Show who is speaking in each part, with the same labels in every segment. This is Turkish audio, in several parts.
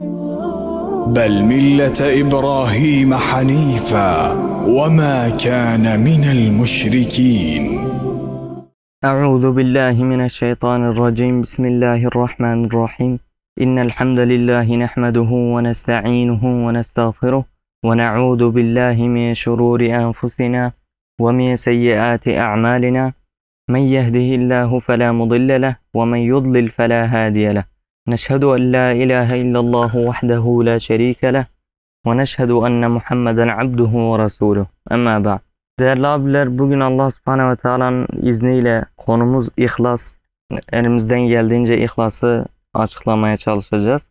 Speaker 1: بل ملة إبراهيم حنيفا وما كان من المشركين.
Speaker 2: أعوذ بالله من الشيطان الرجيم. بسم الله الرحمن الرحيم. إن الحمد لله نحمده ونستعينه ونستغفره ونعوذ بالله من شرور أنفسنا ومن سيئات أعمالنا. من يهده الله فلا مضل له ومن يضلل فلا هادي له. نشهد أن لا إله إلا الله وحده لا şerike له ve neşhedü enne Muhammeden abduhu ve resuluh. Ama ba'd. Değerli abiler bugün Allah subhanehu ve teala'nın izniyle konumuz ihlas. Elimizden geldiğince ihlası açıklamaya çalışacağız.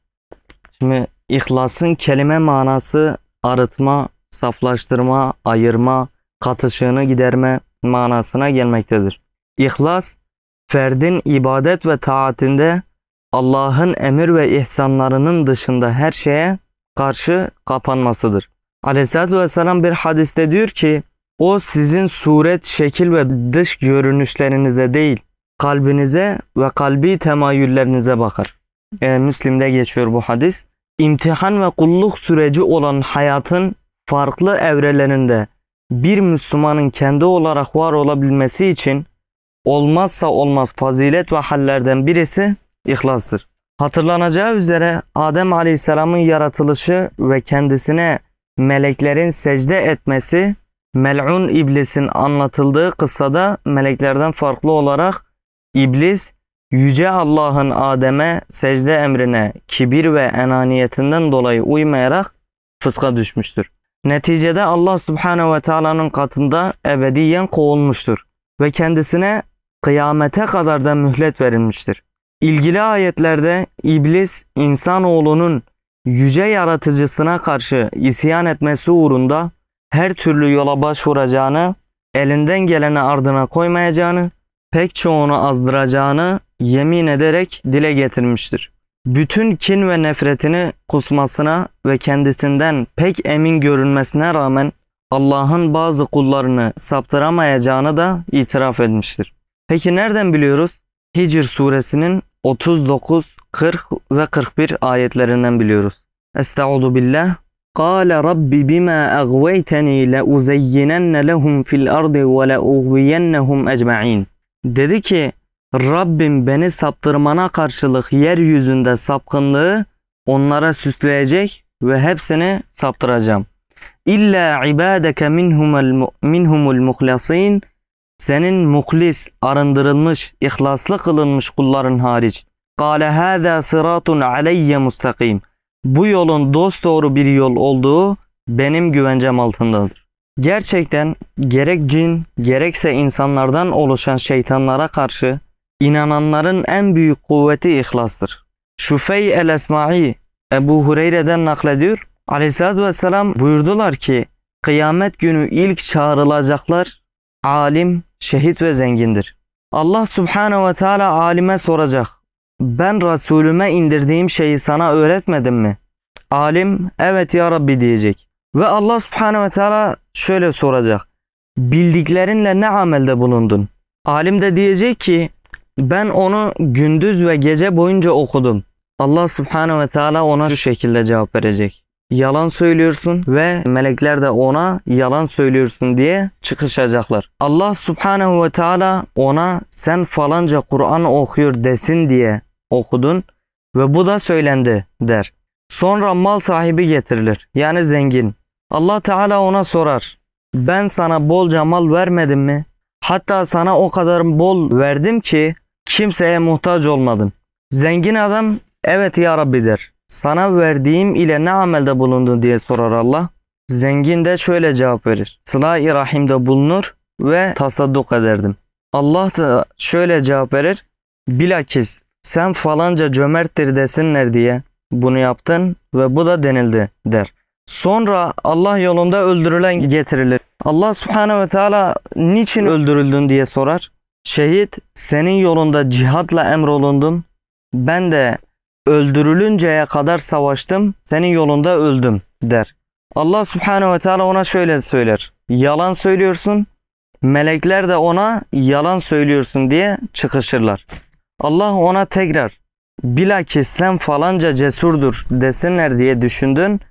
Speaker 2: Şimdi ihlasın kelime manası arıtma, saflaştırma, ayırma, katışığını giderme manasına gelmektedir. İhlas, ferdin ibadet ve taatinde Allah'ın emir ve ihsanlarının dışında her şeye karşı kapanmasıdır. Aleyhisselatü Vesselam bir hadiste diyor ki, o sizin suret, şekil ve dış görünüşlerinize değil, kalbinize ve kalbi temayüllerinize bakar. E, Müslim'de geçiyor bu hadis. İmtihan ve kulluk süreci olan hayatın farklı evrelerinde bir Müslümanın kendi olarak var olabilmesi için olmazsa olmaz fazilet ve hallerden birisi ihlastır. Hatırlanacağı üzere Adem Aleyhisselam'ın yaratılışı ve kendisine meleklerin secde etmesi mel'un iblisin anlatıldığı kıssada meleklerden farklı olarak iblis yüce Allah'ın Adem'e secde emrine kibir ve enaniyetinden dolayı uymayarak fıska düşmüştür. Neticede Allah Subhanahu ve Taala'nın katında ebediyen kovulmuştur ve kendisine kıyamete kadar da mühlet verilmiştir. İlgili ayetlerde iblis insanoğlunun yüce yaratıcısına karşı isyan etmesi uğrunda her türlü yola başvuracağını, elinden geleni ardına koymayacağını, pek çoğunu azdıracağını yemin ederek dile getirmiştir. Bütün kin ve nefretini kusmasına ve kendisinden pek emin görünmesine rağmen Allah'ın bazı kullarını saptıramayacağını da itiraf etmiştir. Peki nereden biliyoruz? Hicr suresinin 39, 40 ve 41 ayetlerinden biliyoruz. Estaizu billah. قال رب بما أغويتني لأزينن لهم في الأرض ولأغوينهم أجمعين Dedi ki Rabbim beni saptırmana karşılık yeryüzünde sapkınlığı onlara süsleyecek ve hepsini saptıracağım. İlla ibadeke minhumul minhumul muhlasin senin muhlis, arındırılmış, ihlaslı kılınmış kulların hariç. Kale hâzâ sıratun aleyye mustakim. Bu yolun dosdoğru bir yol olduğu benim güvencem altındadır. Gerçekten gerek cin gerekse insanlardan oluşan şeytanlara karşı inananların en büyük kuvveti ihlastır. Şufey el-Esma'i Ebu Hureyre'den naklediyor. Aleyhisselatü Vesselam buyurdular ki kıyamet günü ilk çağrılacaklar alim, şehit ve zengindir. Allah Subhanahu ve Teala alime soracak. Ben Resulüme indirdiğim şeyi sana öğretmedim mi? Alim evet ya Rabbi diyecek. Ve Allah Subhanahu ve Teala şöyle soracak. Bildiklerinle ne amelde bulundun? Alim de diyecek ki ben onu gündüz ve gece boyunca okudum. Allah Subhanahu ve Teala ona şu şekilde cevap verecek. Yalan söylüyorsun ve melekler de ona yalan söylüyorsun diye çıkışacaklar. Allah Subhanahu ve Teala ona sen falanca Kur'an okuyor desin diye okudun ve bu da söylendi der. Sonra mal sahibi getirilir. Yani zengin. Allah Teala ona sorar. Ben sana bolca mal vermedim mi? Hatta sana o kadar bol verdim ki kimseye muhtaç olmadın. Zengin adam evet ya Rabbi der. Sana verdiğim ile ne amelde bulundun diye sorar Allah. Zengin de şöyle cevap verir. Sıla-i rahimde bulunur ve tasadduk ederdim. Allah da şöyle cevap verir. Bilakis sen falanca cömerttir desinler diye bunu yaptın ve bu da denildi der. Sonra Allah yolunda öldürülen getirilir. Allah subhanehu ve teala niçin öldürüldün diye sorar. Şehit senin yolunda cihatla emrolundum. Ben de öldürülünceye kadar savaştım. Senin yolunda öldüm der. Allah subhanehu ve teala ona şöyle söyler. Yalan söylüyorsun. Melekler de ona yalan söylüyorsun diye çıkışırlar. Allah ona tekrar bilakis sen falanca cesurdur desinler diye düşündün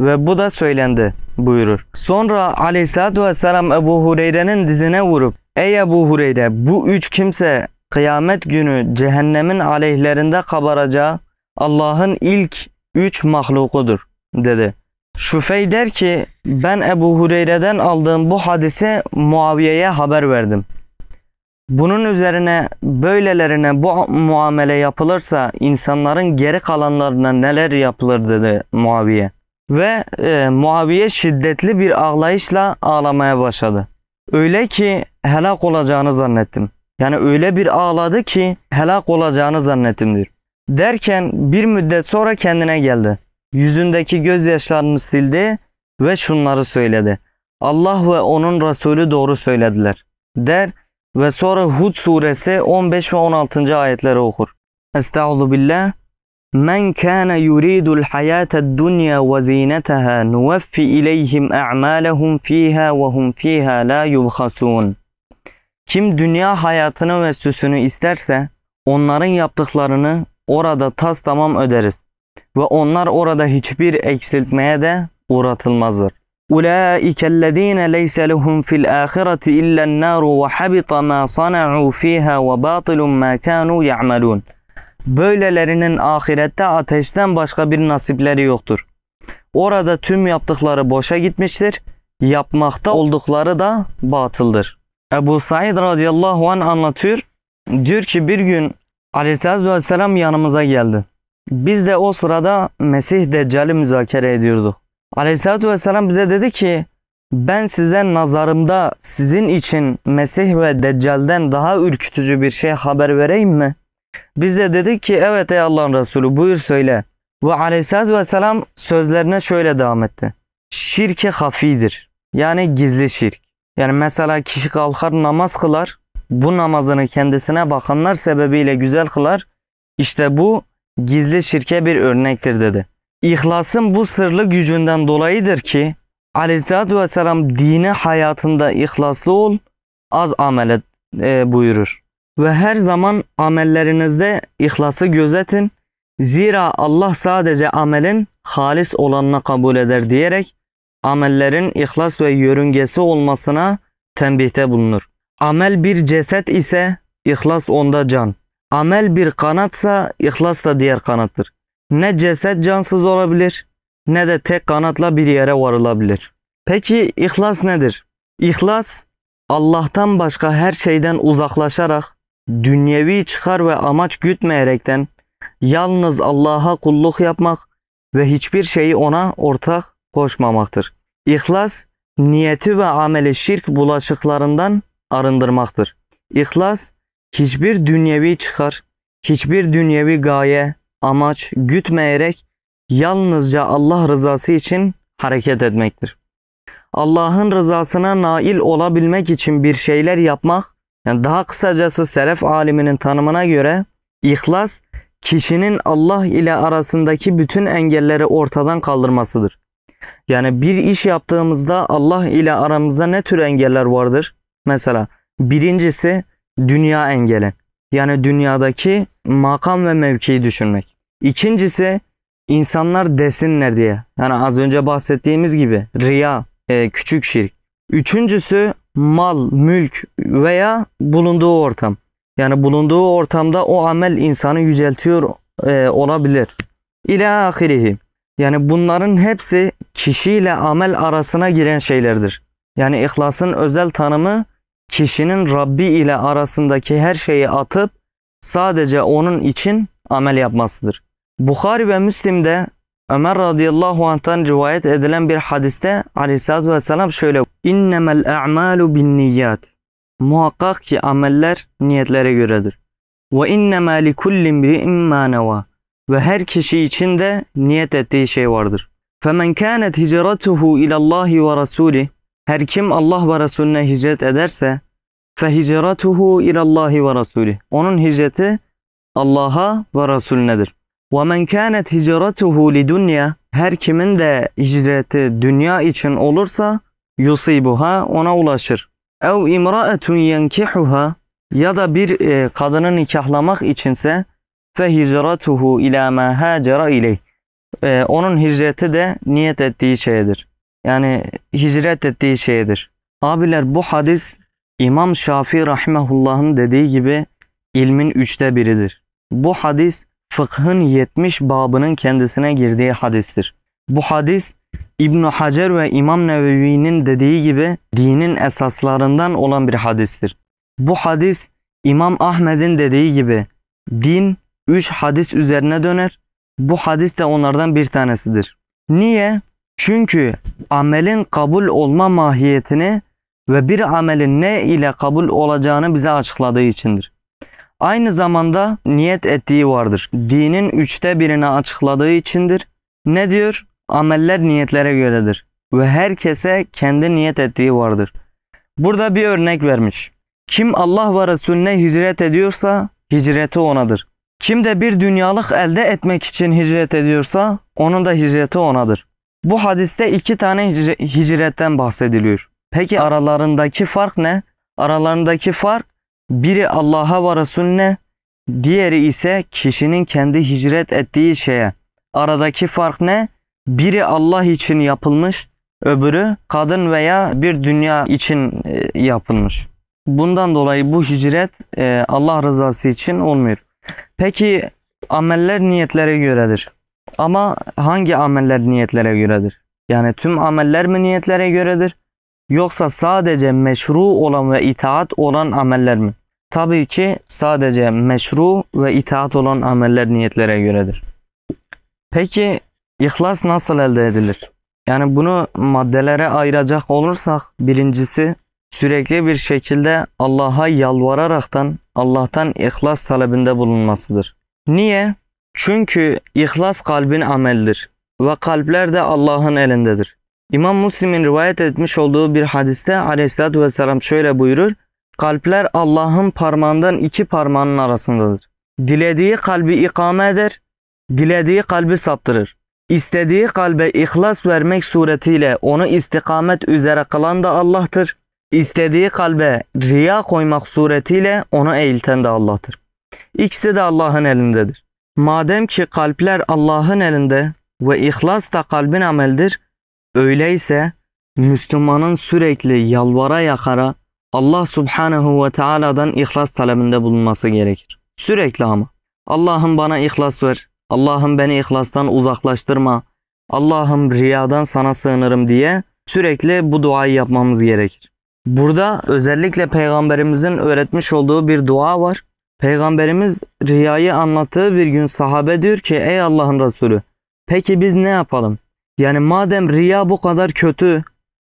Speaker 2: ve bu da söylendi buyurur. Sonra aleyhissalatü vesselam Ebu Hureyre'nin dizine vurup Ey Ebu Hureyre bu üç kimse kıyamet günü cehennemin aleyhlerinde kabaracağı Allah'ın ilk üç mahlukudur dedi. Şüfey der ki ben Ebu Hureyre'den aldığım bu hadisi Muaviye'ye haber verdim. Bunun üzerine böylelerine bu muamele yapılırsa insanların geri kalanlarına neler yapılır dedi Muaviye. Ve e, Muaviye şiddetli bir ağlayışla ağlamaya başladı. Öyle ki helak olacağını zannettim. Yani öyle bir ağladı ki helak olacağını zannettim diyor. Derken bir müddet sonra kendine geldi. Yüzündeki gözyaşlarını sildi ve şunları söyledi. Allah ve onun Resulü doğru söylediler. Der ve sonra Hud suresi 15 ve 16. ayetleri okur. Estağfurullah. Men kana yuridul hayatad dunya ve zinetaha nuvaffi ileyhim a'malahum fiha ve hum fiha la yubhasun. Kim dünya hayatını ve süsünü isterse onların yaptıklarını orada tas tamam öderiz ve onlar orada hiçbir eksiltmeye de uğratılmazlar. أولئك الذين ليس لهم في الآخرة إلا النار وحبط ما صنعوا فيها وباطل ما كانوا يعملون. Böylelerinin ahirette ateşten başka bir nasipleri yoktur. Orada tüm yaptıkları boşa gitmiştir. Yapmakta oldukları da batıldır. Ebu Said radıyallahu anh anlatıyor. Diyor ki bir gün aleyhissalatü vesselam yanımıza geldi. Biz de o sırada Mesih Deccal'i müzakere ediyorduk. Aleyhissalatü vesselam bize dedi ki ben size nazarımda sizin için Mesih ve Deccal'den daha ürkütücü bir şey haber vereyim mi? Biz de dedik ki evet ey Allah'ın Resulü buyur söyle. Ve aleyhissalatü vesselam sözlerine şöyle devam etti. Şirki hafidir. Yani gizli şirk. Yani mesela kişi kalkar namaz kılar. Bu namazını kendisine bakanlar sebebiyle güzel kılar. İşte bu gizli şirke bir örnektir dedi. İhlasın bu sırlı gücünden dolayıdır ki Aleyhisselatü Vesselam dini hayatında ihlaslı ol, az amel et e, buyurur. Ve her zaman amellerinizde ihlası gözetin. Zira Allah sadece amelin halis olanını kabul eder diyerek amellerin ihlas ve yörüngesi olmasına tembihte bulunur. Amel bir ceset ise ihlas onda can. Amel bir kanatsa ihlas da diğer kanattır. Ne ceset cansız olabilir ne de tek kanatla bir yere varılabilir. Peki ihlas nedir? İhlas Allah'tan başka her şeyden uzaklaşarak dünyevi çıkar ve amaç gütmeyerekten yalnız Allah'a kulluk yapmak ve hiçbir şeyi ona ortak koşmamaktır. İhlas niyeti ve ameli şirk bulaşıklarından arındırmaktır. İhlas hiçbir dünyevi çıkar, hiçbir dünyevi gaye, amaç gütmeyerek yalnızca Allah rızası için hareket etmektir. Allah'ın rızasına nail olabilmek için bir şeyler yapmak, yani daha kısacası selef aliminin tanımına göre ihlas kişinin Allah ile arasındaki bütün engelleri ortadan kaldırmasıdır. Yani bir iş yaptığımızda Allah ile aramızda ne tür engeller vardır? Mesela birincisi dünya engeli. Yani dünyadaki makam ve mevkiyi düşünmek. İkincisi insanlar desinler diye. Yani az önce bahsettiğimiz gibi riya, e, küçük şirk. Üçüncüsü mal, mülk veya bulunduğu ortam. Yani bulunduğu ortamda o amel insanı yüceltiyor e, olabilir. İlâ ahirihi. Yani bunların hepsi kişiyle amel arasına giren şeylerdir. Yani ihlasın özel tanımı kişinin Rabbi ile arasındaki her şeyi atıp sadece onun için amel yapmasıdır. Bukhari ve Müslim'de Ömer radıyallahu anh'tan rivayet edilen bir hadiste aleyhissalatü vesselam şöyle İnnemel a'malu bin niyyat Muhakkak ki ameller niyetlere göredir. Ve innemâ li kulli imri'in mâ nevâ Ve her kişi için de niyet ettiği şey vardır. Femen kânet hicretuhu ilallahi ve rasulih her kim Allah ve Resulüne hicret ederse fehicratuhu ilallahi ve rasulih. Onun hicreti Allah'a ve Resulünedir. Ve men kânet hicratuhu lidunya her kimin de hicreti dünya için olursa yusibuha ona ulaşır. Ev imra'etun yenkihuha ya da bir e, kadını nikahlamak içinse fe hicratuhu ila ma hacera ileyh. Onun hicreti de niyet ettiği şeydir. Yani hicret ettiği şeydir. Abiler bu hadis İmam Şafii rahimehullah'ın dediği gibi ilmin üçte biridir. Bu hadis fıkhın 70 babının kendisine girdiği hadistir. Bu hadis İbn Hacer ve İmam Nevevi'nin dediği gibi dinin esaslarından olan bir hadistir. Bu hadis İmam Ahmed'in dediği gibi din 3 hadis üzerine döner. Bu hadis de onlardan bir tanesidir. Niye? Çünkü amelin kabul olma mahiyetini ve bir amelin ne ile kabul olacağını bize açıkladığı içindir. Aynı zamanda niyet ettiği vardır. Dinin üçte birini açıkladığı içindir. Ne diyor? Ameller niyetlere göredir. Ve herkese kendi niyet ettiği vardır. Burada bir örnek vermiş. Kim Allah ve Resulüne hicret ediyorsa hicreti onadır. Kim de bir dünyalık elde etmek için hicret ediyorsa onun da hicreti onadır. Bu hadiste iki tane hicretten bahsediliyor. Peki aralarındaki fark ne? Aralarındaki fark biri Allah'a ve Resulüne, diğeri ise kişinin kendi hicret ettiği şeye. Aradaki fark ne? Biri Allah için yapılmış, öbürü kadın veya bir dünya için e, yapılmış. Bundan dolayı bu hicret e, Allah rızası için olmuyor. Peki ameller niyetlere göredir. Ama hangi ameller niyetlere göredir? Yani tüm ameller mi niyetlere göredir? Yoksa sadece meşru olan ve itaat olan ameller mi? Tabii ki sadece meşru ve itaat olan ameller niyetlere göredir. Peki ihlas nasıl elde edilir? Yani bunu maddelere ayıracak olursak birincisi sürekli bir şekilde Allah'a yalvararaktan Allah'tan ihlas talebinde bulunmasıdır. Niye? Çünkü ihlas kalbin ameldir ve kalpler de Allah'ın elindedir. İmam Müslim'in rivayet etmiş olduğu bir hadiste aleyhissalatü vesselam şöyle buyurur. Kalpler Allah'ın parmağından iki parmağının arasındadır. Dilediği kalbi ikame eder, dilediği kalbi saptırır. İstediği kalbe ihlas vermek suretiyle onu istikamet üzere kılan da Allah'tır. İstediği kalbe riya koymak suretiyle onu eğilten de Allah'tır. İkisi de Allah'ın elindedir. Madem ki kalpler Allah'ın elinde ve ihlas da kalbin ameldir, öyleyse Müslümanın sürekli yalvara yakara Allah subhanehu ve teala'dan ihlas talebinde bulunması gerekir. Sürekli ama. Allah'ım bana ihlas ver. Allah'ım beni ihlastan uzaklaştırma. Allah'ım riyadan sana sığınırım diye sürekli bu duayı yapmamız gerekir. Burada özellikle peygamberimizin öğretmiş olduğu bir dua var. Peygamberimiz riyayı anlattığı bir gün sahabe diyor ki ey Allah'ın Resulü peki biz ne yapalım? Yani madem riya bu kadar kötü,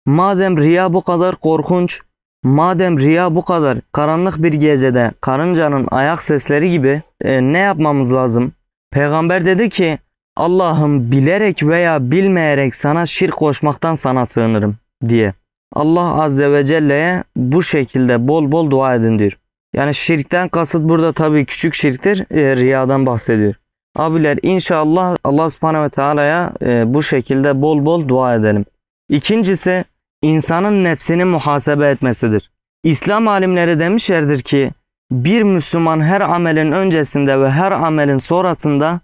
Speaker 2: madem riya bu kadar korkunç, madem riya bu kadar karanlık bir gecede karıncanın ayak sesleri gibi e, ne yapmamız lazım? Peygamber dedi ki Allah'ım bilerek veya bilmeyerek sana şirk koşmaktan sana sığınırım diye. Allah Azze ve Celle'ye bu şekilde bol bol dua edin diyor. Yani şirkten kasıt burada tabii küçük şirktir. E, riyadan bahsediyor. Abiler inşallah Allah subhanehu ve teala'ya e, bu şekilde bol bol dua edelim. İkincisi insanın nefsini muhasebe etmesidir. İslam alimleri demişlerdir ki bir Müslüman her amelin öncesinde ve her amelin sonrasında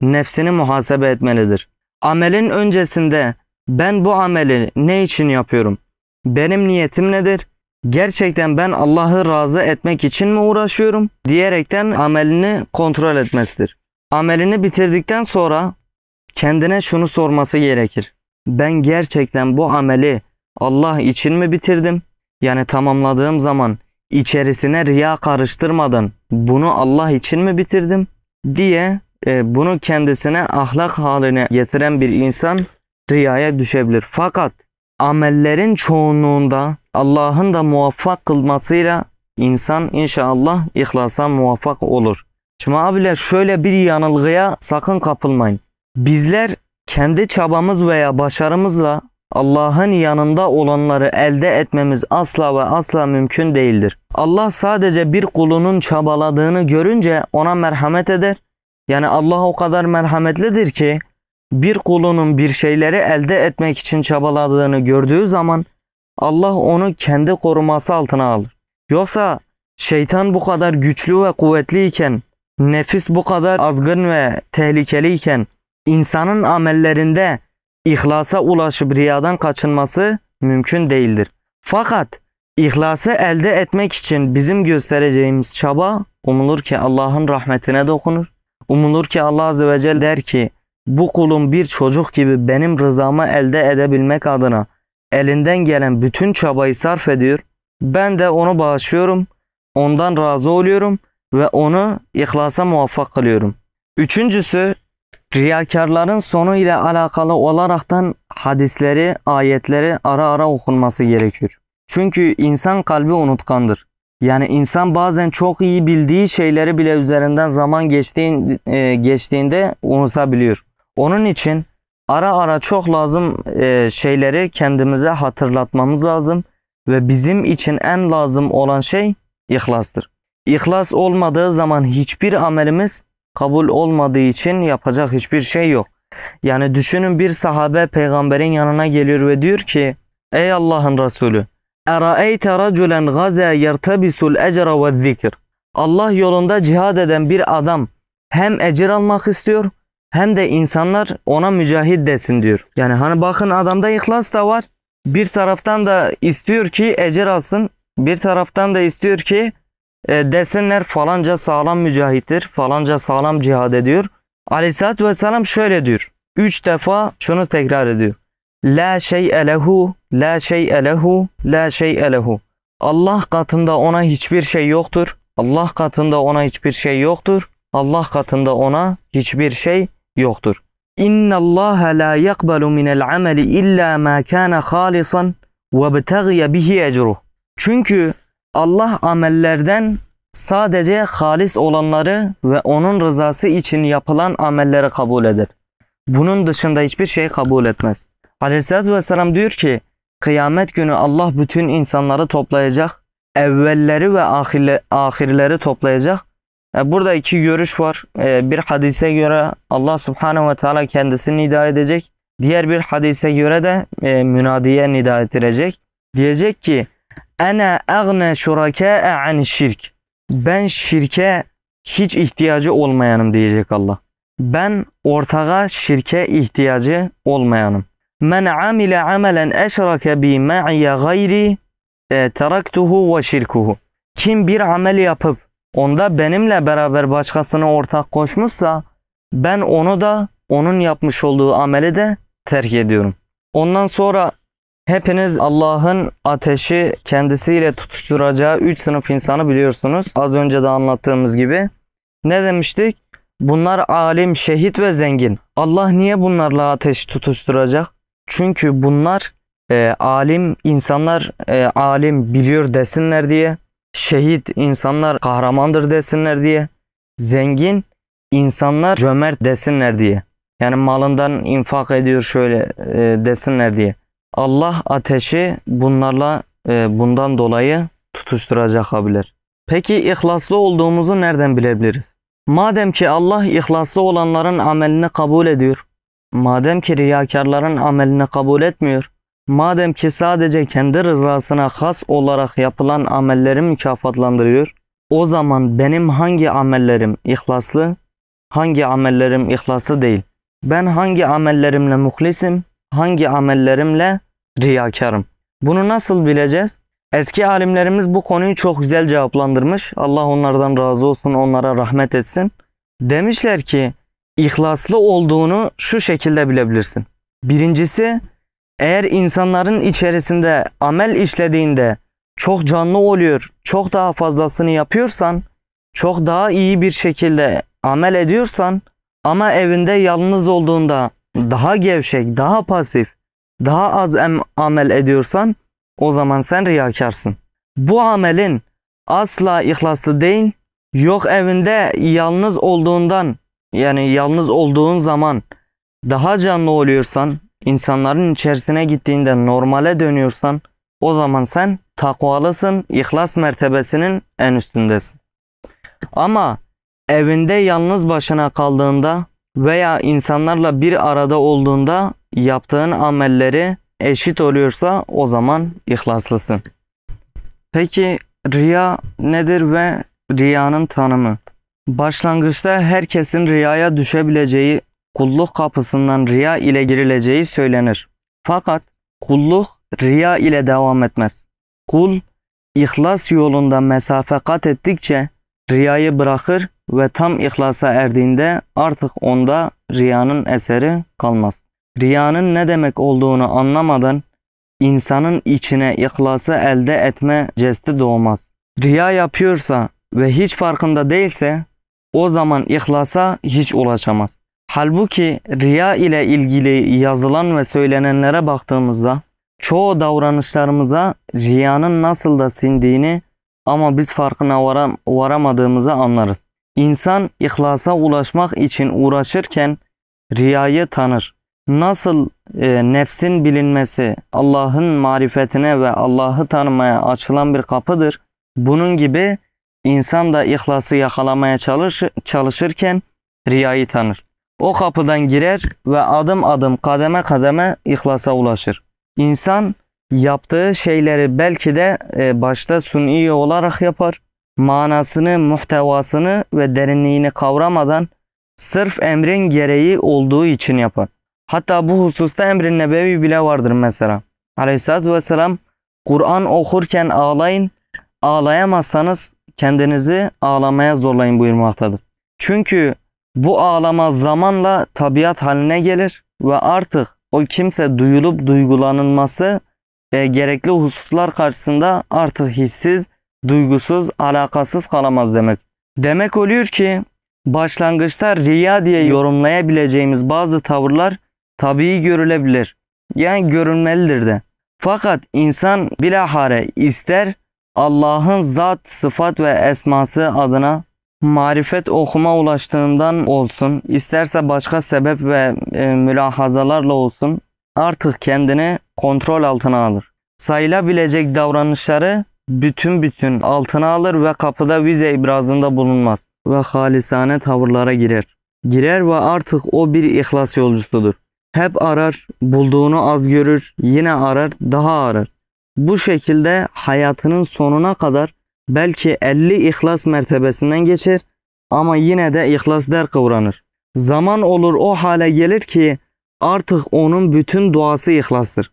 Speaker 2: nefsini muhasebe etmelidir. Amelin öncesinde ben bu ameli ne için yapıyorum? Benim niyetim nedir? Gerçekten ben Allah'ı razı etmek için mi uğraşıyorum? Diyerekten amelini kontrol etmesidir. Amelini bitirdikten sonra kendine şunu sorması gerekir. Ben gerçekten bu ameli Allah için mi bitirdim? Yani tamamladığım zaman içerisine riya karıştırmadan bunu Allah için mi bitirdim? diye e, bunu kendisine ahlak haline getiren bir insan riyaya düşebilir. Fakat amellerin çoğunluğunda Allah'ın da muvaffak kılmasıyla insan inşallah ihlasa muvaffak olur. Şimdi abiler şöyle bir yanılgıya sakın kapılmayın. Bizler kendi çabamız veya başarımızla Allah'ın yanında olanları elde etmemiz asla ve asla mümkün değildir. Allah sadece bir kulunun çabaladığını görünce ona merhamet eder. Yani Allah o kadar merhametlidir ki bir kulunun bir şeyleri elde etmek için çabaladığını gördüğü zaman Allah onu kendi koruması altına alır. Yoksa şeytan bu kadar güçlü ve kuvvetliyken nefis bu kadar azgın ve tehlikeliyken insanın amellerinde ihlasa ulaşıp riyadan kaçınması mümkün değildir. Fakat ihlası elde etmek için bizim göstereceğimiz çaba umulur ki Allah'ın rahmetine dokunur. Umulur ki Allah Azze ve Celle der ki bu kulum bir çocuk gibi benim rızamı elde edebilmek adına elinden gelen bütün çabayı sarf ediyor. Ben de onu bağışlıyorum, ondan razı oluyorum ve onu ihlasa muvaffak kılıyorum. Üçüncüsü riyakarların sonu ile alakalı olaraktan hadisleri, ayetleri ara ara okunması gerekiyor. Çünkü insan kalbi unutkandır. Yani insan bazen çok iyi bildiği şeyleri bile üzerinden zaman e, geçtiğinde unutabiliyor. Onun için ara ara çok lazım e, şeyleri kendimize hatırlatmamız lazım ve bizim için en lazım olan şey ihlastır. İhlas olmadığı zaman hiçbir amelimiz kabul olmadığı için yapacak hiçbir şey yok. Yani düşünün bir sahabe peygamberin yanına geliyor ve diyor ki Ey Allah'ın Resulü Eraeyte raculen gaza yertabisul ecra ve Allah yolunda cihad eden bir adam hem ecir almak istiyor hem de insanlar ona mücahit desin diyor. Yani hani bakın adamda ihlas da var. Bir taraftan da istiyor ki ecir alsın. Bir taraftan da istiyor ki e, desinler falanca sağlam mücahittir. Falanca sağlam cihad ediyor. Aleyhisselatü Vesselam şöyle diyor. Üç defa şunu tekrar ediyor. La şey'e lehu, la şey'e lehu, la şey'e lehu. Allah katında ona hiçbir şey yoktur. Allah katında ona hiçbir şey yoktur. Allah katında ona hiçbir şey yoktur. İnna Allah la yakbalu minel ameli illa ma kana halisan ve betagiye bihi ecruh. Çünkü Allah amellerden sadece halis olanları ve onun rızası için yapılan amelleri kabul eder. Bunun dışında hiçbir şey kabul etmez. Aleyhisselatü Vesselam diyor ki kıyamet günü Allah bütün insanları toplayacak. Evvelleri ve ahirleri toplayacak burada iki görüş var. E, bir hadise göre Allah subhanehu ve teala kendisini nida edecek. Diğer bir hadise göre de e, münadiye nida ettirecek. Diyecek ki Ene agne şurakâe an şirk. Ben şirke hiç ihtiyacı olmayanım diyecek Allah. Ben ortağa şirke ihtiyacı olmayanım. Men amile amelen eşrake bi ma'iye gayri teraktuhu ve şirkuhu. Kim bir amel yapıp onda benimle beraber başkasını ortak koşmuşsa ben onu da onun yapmış olduğu ameli de terk ediyorum. Ondan sonra hepiniz Allah'ın ateşi kendisiyle tutuşturacağı üç sınıf insanı biliyorsunuz. Az önce de anlattığımız gibi. Ne demiştik? Bunlar alim, şehit ve zengin. Allah niye bunlarla ateş tutuşturacak? Çünkü bunlar e, alim insanlar e, alim biliyor desinler diye şehit insanlar kahramandır desinler diye, zengin insanlar cömert desinler diye. Yani malından infak ediyor şöyle e, desinler diye. Allah ateşi bunlarla e, bundan dolayı tutuşturacak abiler. Peki ihlaslı olduğumuzu nereden bilebiliriz? Madem ki Allah ihlaslı olanların amelini kabul ediyor, madem ki riyakarların amelini kabul etmiyor, Madem ki sadece kendi rızasına has olarak yapılan amelleri mükafatlandırıyor, o zaman benim hangi amellerim ihlaslı, hangi amellerim ihlaslı değil? Ben hangi amellerimle muhlisim, hangi amellerimle riyakarım? Bunu nasıl bileceğiz? Eski alimlerimiz bu konuyu çok güzel cevaplandırmış. Allah onlardan razı olsun, onlara rahmet etsin. Demişler ki ihlaslı olduğunu şu şekilde bilebilirsin. Birincisi eğer insanların içerisinde amel işlediğinde çok canlı oluyor, çok daha fazlasını yapıyorsan, çok daha iyi bir şekilde amel ediyorsan ama evinde yalnız olduğunda daha gevşek, daha pasif, daha az amel ediyorsan o zaman sen riyakarsın. Bu amelin asla ihlaslı değil, yok evinde yalnız olduğundan yani yalnız olduğun zaman daha canlı oluyorsan, insanların içerisine gittiğinde normale dönüyorsan o zaman sen takvalısın, ihlas mertebesinin en üstündesin. Ama evinde yalnız başına kaldığında veya insanlarla bir arada olduğunda yaptığın amelleri eşit oluyorsa o zaman ihlaslısın. Peki riya nedir ve riyanın tanımı? Başlangıçta herkesin riyaya düşebileceği kulluk kapısından riya ile girileceği söylenir. Fakat kulluk riya ile devam etmez. Kul ihlas yolunda mesafe kat ettikçe riyayı bırakır ve tam ihlasa erdiğinde artık onda riyanın eseri kalmaz. Riyanın ne demek olduğunu anlamadan insanın içine ihlası elde etme cesti doğmaz. Riya yapıyorsa ve hiç farkında değilse o zaman ihlasa hiç ulaşamaz. Halbuki riya ile ilgili yazılan ve söylenenlere baktığımızda çoğu davranışlarımıza riyanın nasıl da sindiğini ama biz farkına varam varamadığımızı anlarız. İnsan ihlasa ulaşmak için uğraşırken riyayı tanır. Nasıl e, nefsin bilinmesi Allah'ın marifetine ve Allah'ı tanımaya açılan bir kapıdır. Bunun gibi insan da ihlası yakalamaya çalış çalışırken riyayı tanır. O kapıdan girer ve adım adım kademe kademe ihlasa ulaşır. İnsan yaptığı şeyleri belki de e, başta suni olarak yapar. Manasını, muhtevasını ve derinliğini kavramadan sırf emrin gereği olduğu için yapar. Hatta bu hususta emrin nebevi bile vardır mesela. Aleyhisselatü Vesselam Kur'an okurken ağlayın, ağlayamazsanız kendinizi ağlamaya zorlayın buyurmaktadır. Çünkü bu ağlama zamanla tabiat haline gelir ve artık o kimse duyulup duygulanılması e, gerekli hususlar karşısında artık hissiz, duygusuz, alakasız kalamaz demek. Demek oluyor ki başlangıçta riya diye yorumlayabileceğimiz bazı tavırlar tabii görülebilir. Yani görünmelidir de. Fakat insan bilahare ister Allah'ın zat, sıfat ve esması adına marifet okuma ulaştığından olsun, isterse başka sebep ve e, mülahazalarla olsun artık kendini kontrol altına alır. Sayılabilecek davranışları bütün bütün altına alır ve kapıda vize ibrazında bulunmaz ve halisane tavırlara girer. Girer ve artık o bir ihlas yolcusudur. Hep arar, bulduğunu az görür, yine arar, daha arar. Bu şekilde hayatının sonuna kadar belki 50 ihlas mertebesinden geçer ama yine de ihlas der kıvranır. Zaman olur o hale gelir ki artık onun bütün duası ihlastır.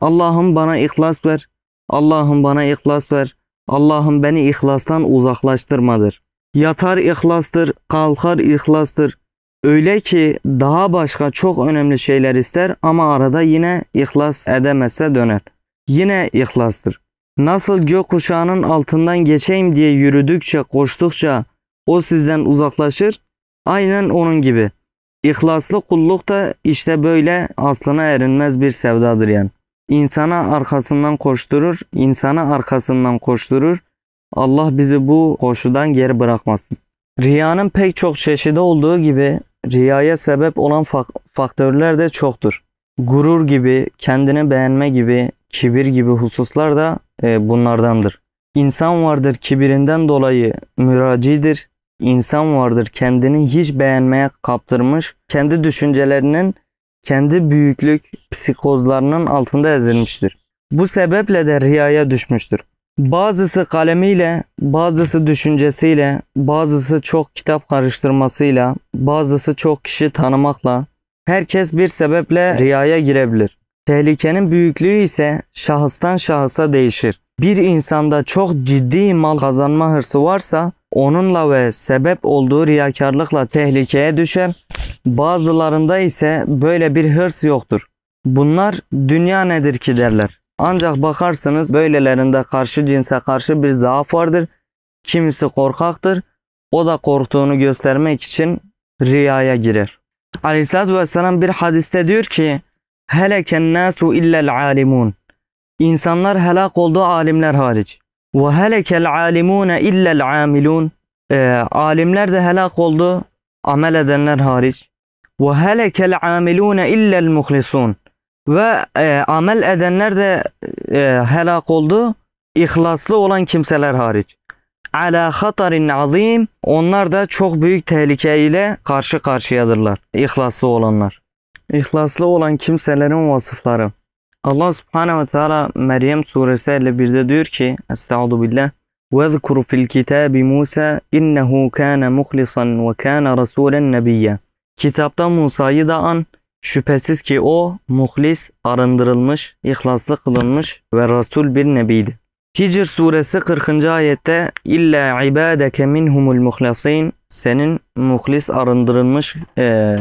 Speaker 2: Allah'ım bana ihlas ver, Allah'ım bana ihlas ver, Allah'ım beni ihlastan uzaklaştırmadır. Yatar ihlastır, kalkar ihlastır. Öyle ki daha başka çok önemli şeyler ister ama arada yine ihlas edemezse döner. Yine ihlastır. Nasıl gökkuşağının altından geçeyim diye yürüdükçe, koştukça o sizden uzaklaşır. Aynen onun gibi. İhlaslı kulluk da işte böyle aslına erinmez bir sevdadır yani. İnsana arkasından koşturur, insana arkasından koşturur. Allah bizi bu koşudan geri bırakmasın. Riyanın pek çok çeşidi olduğu gibi riyaya sebep olan faktörler de çoktur. Gurur gibi, kendini beğenme gibi, kibir gibi hususlar da e, bunlardandır. İnsan vardır kibirinden dolayı müracidir. İnsan vardır kendini hiç beğenmeye kaptırmış, kendi düşüncelerinin, kendi büyüklük psikozlarının altında ezilmiştir. Bu sebeple de riyaya düşmüştür. Bazısı kalemiyle, bazısı düşüncesiyle, bazısı çok kitap karıştırmasıyla, bazısı çok kişi tanımakla, herkes bir sebeple riyaya girebilir. Tehlikenin büyüklüğü ise şahıstan şahısa değişir. Bir insanda çok ciddi mal kazanma hırsı varsa onunla ve sebep olduğu riyakarlıkla tehlikeye düşer. Bazılarında ise böyle bir hırs yoktur. Bunlar dünya nedir ki derler. Ancak bakarsınız böylelerinde karşı cinse karşı bir zaaf vardır. Kimisi korkaktır. O da korktuğunu göstermek için riyaya girer. Aleyhisselatü Vesselam bir hadiste diyor ki Heleken nasu illel alimun İnsanlar helak oldu alimler hariç. Ve helekel alimune illel amilun. E, alimler de helak oldu amel edenler hariç. Ve helekel amilune illel muhlisun. Ve e, amel edenler de e, helak oldu ihlaslı olan kimseler hariç. Ala hatarin azim. Onlar da çok büyük tehlike ile karşı karşıyadırlar. İhlaslı olanlar. İhlaslı olan kimselerin vasıfları. Allah subhanehu ve teala Meryem suresi 51'de diyor ki Estağdu billah وَذْكُرْ فِي الْكِتَابِ مُوسَى اِنَّهُ كَانَ مُخْلِصًا وَكَانَ رَسُولًا نَبِيًّا Kitapta Musa'yı da an, şüphesiz ki o muhlis, arındırılmış, ihlaslı kılınmış ve Resul bir nebiydi. Hicr suresi 40. ayette illa ibadeke minhumul muhlasin senin muhlis arındırılmış e,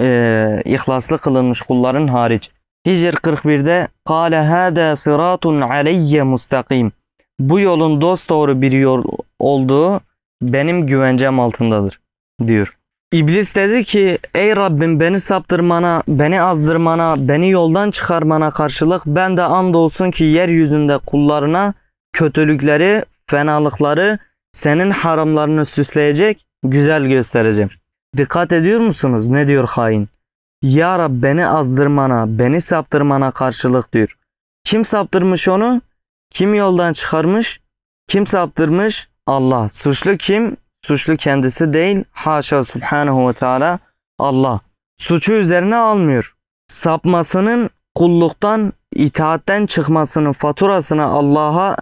Speaker 2: e, ihlaslı kılınmış kulların hariç. Hicr 41'de kâle hâdâ sıratun aleyye mustakim. Bu yolun dosdoğru bir yol olduğu benim güvencem altındadır diyor. İblis dedi ki ey Rabbim beni saptırmana, beni azdırmana, beni yoldan çıkarmana karşılık ben de andolsun ki yeryüzünde kullarına kötülükleri, fenalıkları, senin haramlarını süsleyecek, güzel göstereceğim. Dikkat ediyor musunuz? Ne diyor hain? Ya Rab beni azdırmana, beni saptırmana karşılık diyor. Kim saptırmış onu? Kim yoldan çıkarmış? Kim saptırmış? Allah. Suçlu kim? Suçlu kendisi değil. Haşa subhanahu ve teala Allah. Suçu üzerine almıyor. Sapmasının kulluktan, itaatten çıkmasının faturasını Allah'a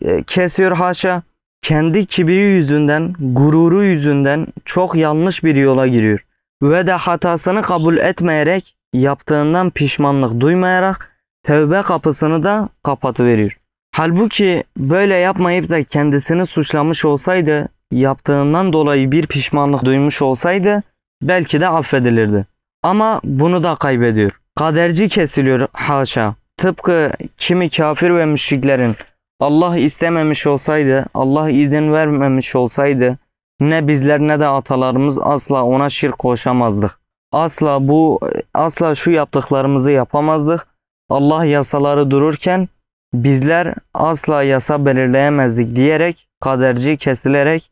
Speaker 2: e, kesiyor haşa. Kendi kibri yüzünden, gururu yüzünden çok yanlış bir yola giriyor. Ve de hatasını kabul etmeyerek, yaptığından pişmanlık duymayarak tevbe kapısını da kapatıveriyor. Halbuki böyle yapmayıp da kendisini suçlamış olsaydı, yaptığından dolayı bir pişmanlık duymuş olsaydı belki de affedilirdi. Ama bunu da kaybediyor. Kaderci kesiliyor haşa. Tıpkı kimi kafir ve müşriklerin Allah istememiş olsaydı, Allah izin vermemiş olsaydı ne bizler ne de atalarımız asla ona şirk koşamazdık. Asla bu asla şu yaptıklarımızı yapamazdık. Allah yasaları dururken bizler asla yasa belirleyemezdik diyerek kaderci kesilerek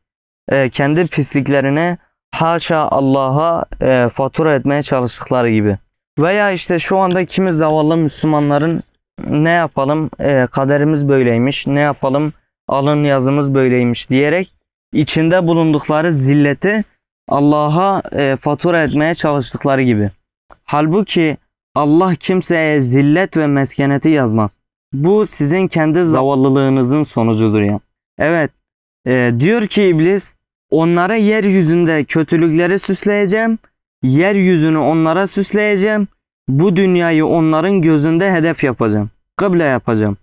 Speaker 2: e, kendi pisliklerine haşa Allah'a e, fatura etmeye çalıştıkları gibi. Veya işte şu anda kimi zavallı Müslümanların ne yapalım e, kaderimiz böyleymiş ne yapalım alın yazımız böyleymiş diyerek içinde bulundukları zilleti Allah'a e, fatura etmeye çalıştıkları gibi. Halbuki Allah kimseye zillet ve meskeneti yazmaz. Bu sizin kendi zavallılığınızın sonucudur ya. Evet e, diyor ki iblis onlara yeryüzünde kötülükleri süsleyeceğim. Yeryüzünü onlara süsleyeceğim. Bu dünyayı onların gözünde hedef yapacağım. Kıble yapacağım.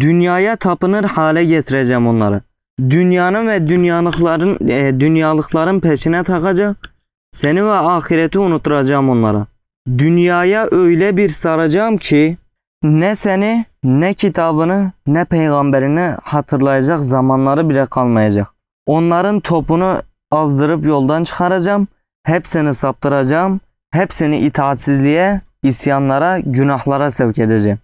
Speaker 2: Dünyaya tapınır hale getireceğim onları. Dünyanın ve dünyalıkların e, dünyalıkların peşine takacak. Seni ve ahireti unutturacağım onlara. Dünyaya öyle bir saracağım ki ne seni ne kitabını ne peygamberini hatırlayacak zamanları bile kalmayacak. Onların topunu azdırıp yoldan çıkaracağım. Hepsini saptıracağım. Hepsini itaatsizliğe, isyanlara, günahlara sevk edeceğim.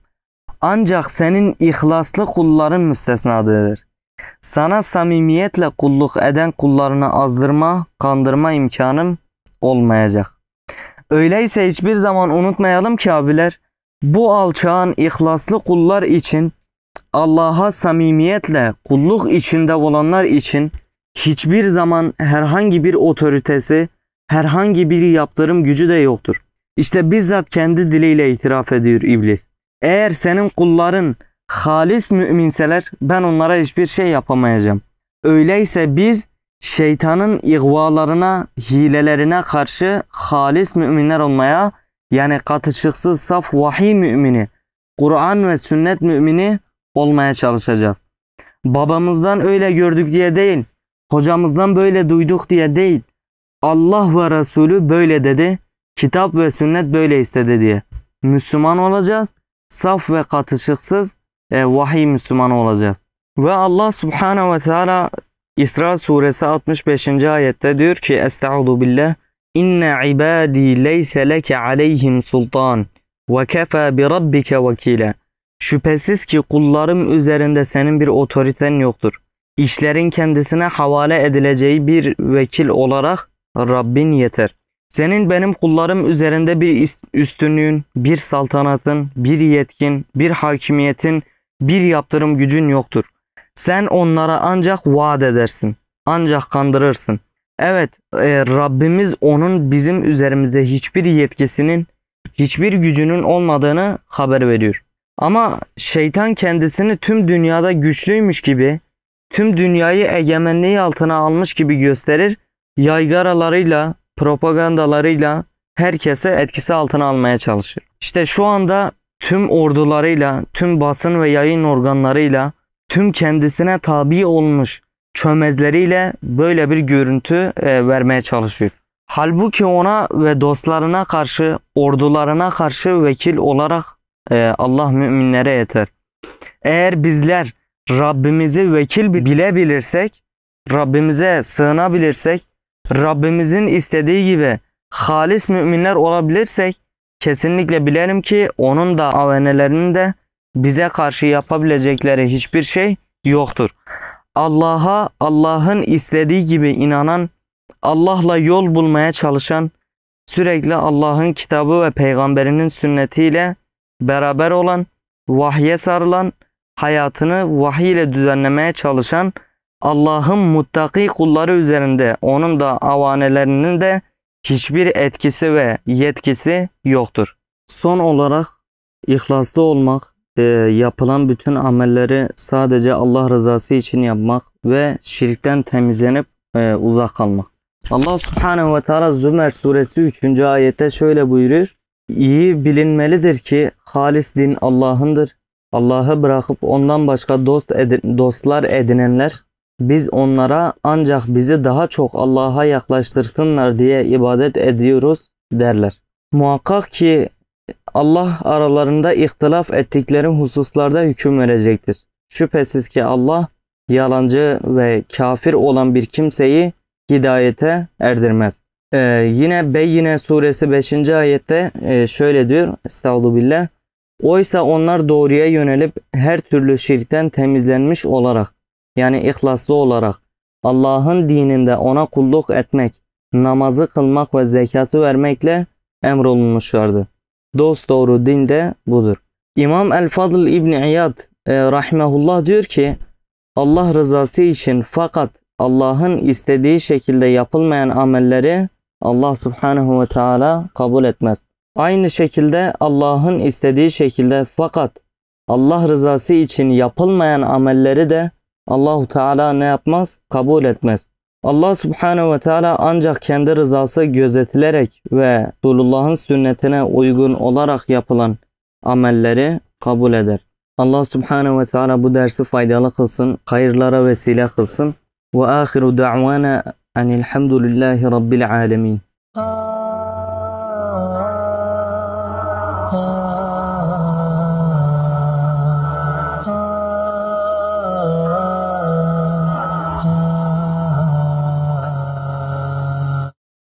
Speaker 2: Ancak senin ihlaslı kulların müstesnadır. Sana samimiyetle kulluk eden kullarını azdırma, kandırma imkanım olmayacak. Öyleyse hiçbir zaman unutmayalım ki abiler, bu alçağın ihlaslı kullar için Allah'a samimiyetle kulluk içinde olanlar için hiçbir zaman herhangi bir otoritesi, herhangi bir yaptırım gücü de yoktur. İşte bizzat kendi diliyle itiraf ediyor iblis. Eğer senin kulların halis müminseler ben onlara hiçbir şey yapamayacağım. Öyleyse biz şeytanın ihvalarına, hilelerine karşı halis müminler olmaya yani katışıksız saf vahiy mümini, Kur'an ve sünnet mümini olmaya çalışacağız. Babamızdan öyle gördük diye değil, hocamızdan böyle duyduk diye değil. Allah ve Resulü böyle dedi, kitap ve sünnet böyle istedi diye. Müslüman olacağız, saf ve katışıksız e, vahiy Müslümanı olacağız. Ve Allah Subhanahu ve Teala İsra suresi 65. ayette diyor ki Estaizu billah İnne ibadi leyse leke aleyhim sultan ve kefa bi rabbike vekila. Şüphesiz ki kullarım üzerinde senin bir otoriten yoktur. İşlerin kendisine havale edileceği bir vekil olarak Rabbin yeter. Senin benim kullarım üzerinde bir üstünlüğün, bir saltanatın, bir yetkin, bir hakimiyetin, bir yaptırım gücün yoktur. Sen onlara ancak vaat edersin. Ancak kandırırsın. Evet e, Rabbimiz onun bizim üzerimizde hiçbir yetkisinin, hiçbir gücünün olmadığını haber veriyor. Ama şeytan kendisini tüm dünyada güçlüymüş gibi, tüm dünyayı egemenliği altına almış gibi gösterir. Yaygaralarıyla, propagandalarıyla herkese etkisi altına almaya çalışır. İşte şu anda tüm ordularıyla, tüm basın ve yayın organlarıyla, tüm kendisine tabi olmuş çömezleriyle böyle bir görüntü e, vermeye çalışıyor. Halbuki ona ve dostlarına karşı, ordularına karşı vekil olarak e, Allah müminlere yeter. Eğer bizler Rabbimizi vekil bilebilirsek, Rabbimize sığınabilirsek, Rabbimizin istediği gibi halis müminler olabilirsek kesinlikle bilelim ki onun da avenelerinin de bize karşı yapabilecekleri hiçbir şey yoktur. Allah'a Allah'ın istediği gibi inanan, Allah'la yol bulmaya çalışan, sürekli Allah'ın kitabı ve peygamberinin sünnetiyle beraber olan, vahye sarılan, hayatını vahiy ile düzenlemeye çalışan Allah'ın muttaki kulları üzerinde onun da avanelerinin de hiçbir etkisi ve yetkisi yoktur. Son olarak ihlaslı olmak, e, yapılan bütün amelleri sadece Allah rızası için yapmak ve şirkten temizlenip e, uzak kalmak. Allah subhanehu ve teala Zümer suresi 3. ayette şöyle buyuruyor. İyi bilinmelidir ki halis din Allah'ındır. Allah'ı bırakıp ondan başka dost edin, dostlar edinenler biz onlara ancak bizi daha çok Allah'a yaklaştırsınlar diye ibadet ediyoruz derler. Muhakkak ki Allah aralarında ihtilaf ettikleri hususlarda hüküm verecektir. Şüphesiz ki Allah yalancı ve kafir olan bir kimseyi hidayete erdirmez. Ee, yine Beyyine suresi 5. ayette e, şöyle diyor. Estağfirullah. Oysa onlar doğruya yönelip her türlü şirkten temizlenmiş olarak yani ihlaslı olarak Allah'ın dininde ona kulluk etmek, namazı kılmak ve zekatı vermekle emrolunmuşlardı. Dost doğru din de budur. İmam El-Fadıl İbni İyad e, rahimehullah diyor ki Allah rızası için fakat Allah'ın istediği şekilde yapılmayan amelleri Allah subhanehu ve teala kabul etmez. Aynı şekilde Allah'ın istediği şekilde fakat Allah rızası için yapılmayan amelleri de Allahu Teala ne yapmaz? Kabul etmez. Allah Subhanahu ve Teala ancak kendi rızası gözetilerek ve Resulullah'ın sünnetine uygun olarak yapılan amelleri kabul eder. Allah Subhanahu ve Teala bu dersi faydalı kılsın, hayırlara vesile kılsın. Ve ahiru da'vana enilhamdülillahi rabbil alemin.